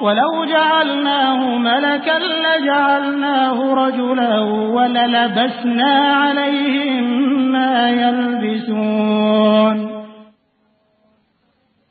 ولو جعلناه ملكا لجعلناه رجلا وللبسنا عليهم ما يلبسون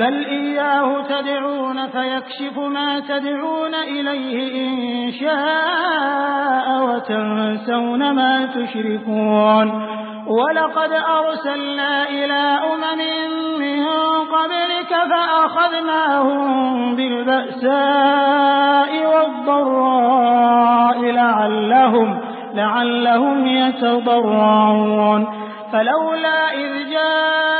بل إياه تدعون فيكشف ما تدعون إليه إن شاء وتنسون ما تشركون ولقد أرسلنا إلى أمم من قبلك فأخذناهم بالبأساء والضراء لعلهم لعلهم يتضرعون فلولا إذ جاءهم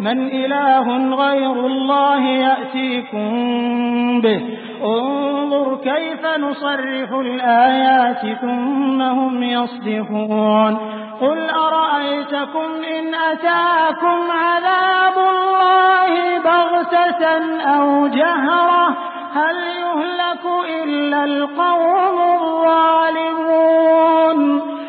من إله غير الله يأتيكم به. انظر كيف نصرف الآيات ثم هم يصدفون. قل أرأيتكم إن أتاكم عذاب الله بغتة أو جهرة؟ هل يهلك إلا القوم الظالمون؟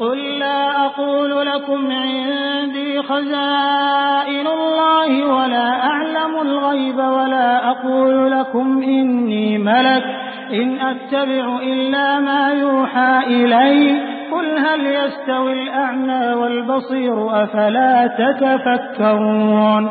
قل لا أقول لكم عندي خزائن الله ولا أعلم الغيب ولا أقول لكم إني ملك إن أتبع إلا ما يوحى إلي قل هل يستوي الأعمى والبصير أفلا تتفكرون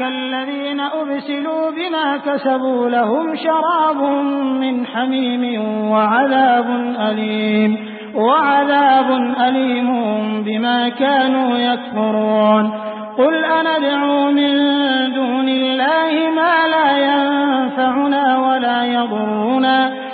الذين أبسلوا بما كسبوا لهم شراب من حميم وعذاب أليم وعذاب أليم بما كانوا يكفرون قل أندعو من دون الله ما لا ينفعنا ولا يضرنا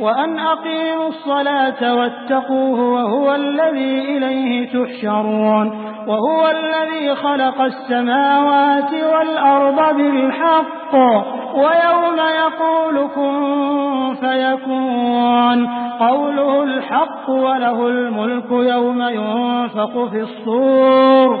وأن أقيموا الصلاة واتقوه وهو الذي إليه تحشرون وهو الذي خلق السماوات والأرض بالحق ويوم يقول كن فيكون قوله الحق وله الملك يوم ينفق في الصور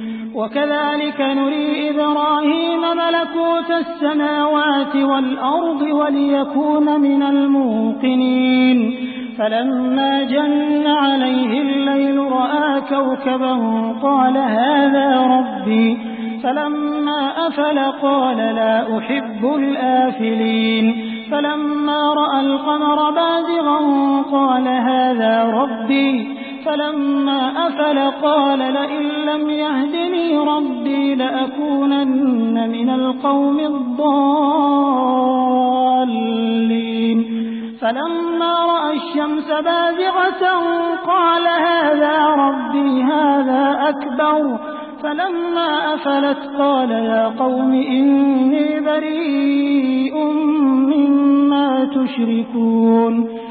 وكذلك نري إبراهيم ملكوت السماوات والأرض وليكون من الموقنين. فلما جن عليه الليل رأى كوكبا قال هذا ربي. فلما أفل قال لا أحب الآفلين. فلما رأى القمر بازغا قال هذا ربي. فلما أفل قال لئن لم يهدني ربي لأكونن من القوم الضالين. فلما رأى الشمس بازغة قال هذا ربي هذا أكبر. فلما أفلت قال يا قوم إني بريء مما تشركون.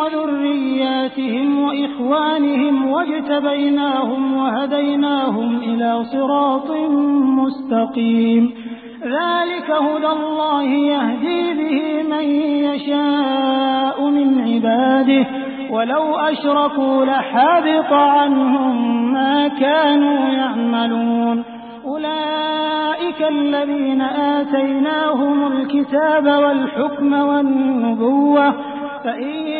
وذرياتهم وإخوانهم واجتبيناهم وهديناهم إلى صراط مستقيم. ذلك هدى الله يهدي به من يشاء من عباده. ولو أشركوا لحبط عنهم ما كانوا يعملون. أولئك الذين آتيناهم الكتاب والحكم والنبوة. فإن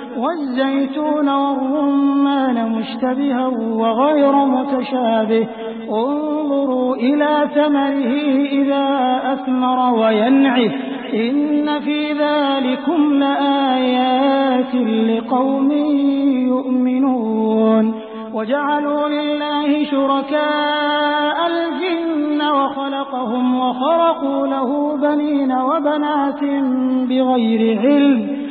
والزيتون والرمان مشتبها وغير متشابه. انظروا إلى ثمره إذا أثمر وينعه إن في ذلكم لآيات لقوم يؤمنون. وجعلوا لله شركاء الجن وخلقهم وخرقوا له بنين وبنات بغير علم.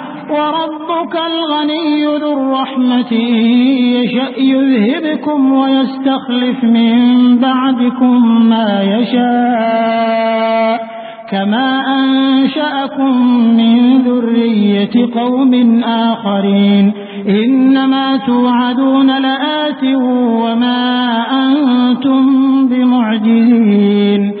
وربك الغني ذو الرحمة يشأ يذهبكم ويستخلف من بعدكم ما يشاء. كما أنشأكم من ذرية قوم آخرين. إنما توعدون لآت وما أنتم بمعجزين.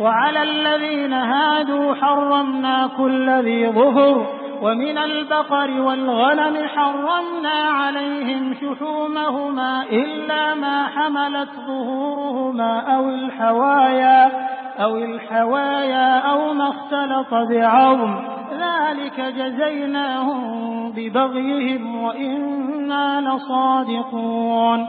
وعلى الذين هادوا حرمنا كل ذي ظهر ومن البقر والغنم حرمنا عليهم شحومهما إلا ما حملت ظهورهما أو الحوايا أو الحوايا أو ما اختلط بعظم. ذلك جزيناهم ببغيهم وإنا لصادقون.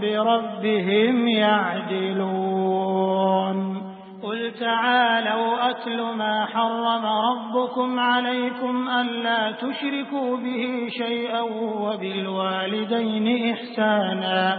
بربهم يعدلون. قل تعالوا أتل ما حرم ربكم عليكم ألا تشركوا به شيئا وبالوالدين إحسانا.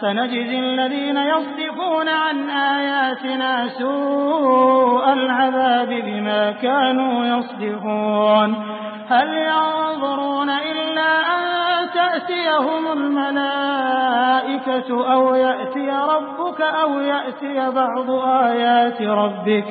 سنجزي الذين يصدفون عن آياتنا سوء العذاب بما كانوا يصدفون. هل ينظرون إلا أن تأتيهم الملائكة أو يأتي ربك أو يأتي بعض آيات ربك؟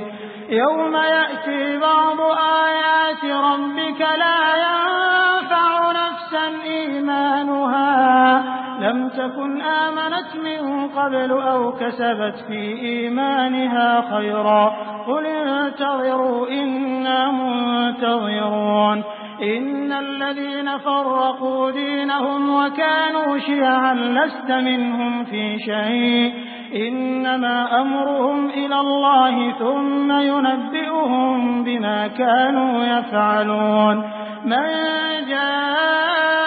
يوم يأتي بعض آيات ربك لا ينفع نفسا إيمانها. لم تكن آمنت من قبل أو كسبت في إيمانها خيرا قل انتظروا إنا منتظرون إن الذين فرقوا دينهم وكانوا شيعا لست منهم في شيء إنما أمرهم إلى الله ثم ينبئهم بما كانوا يفعلون من جاء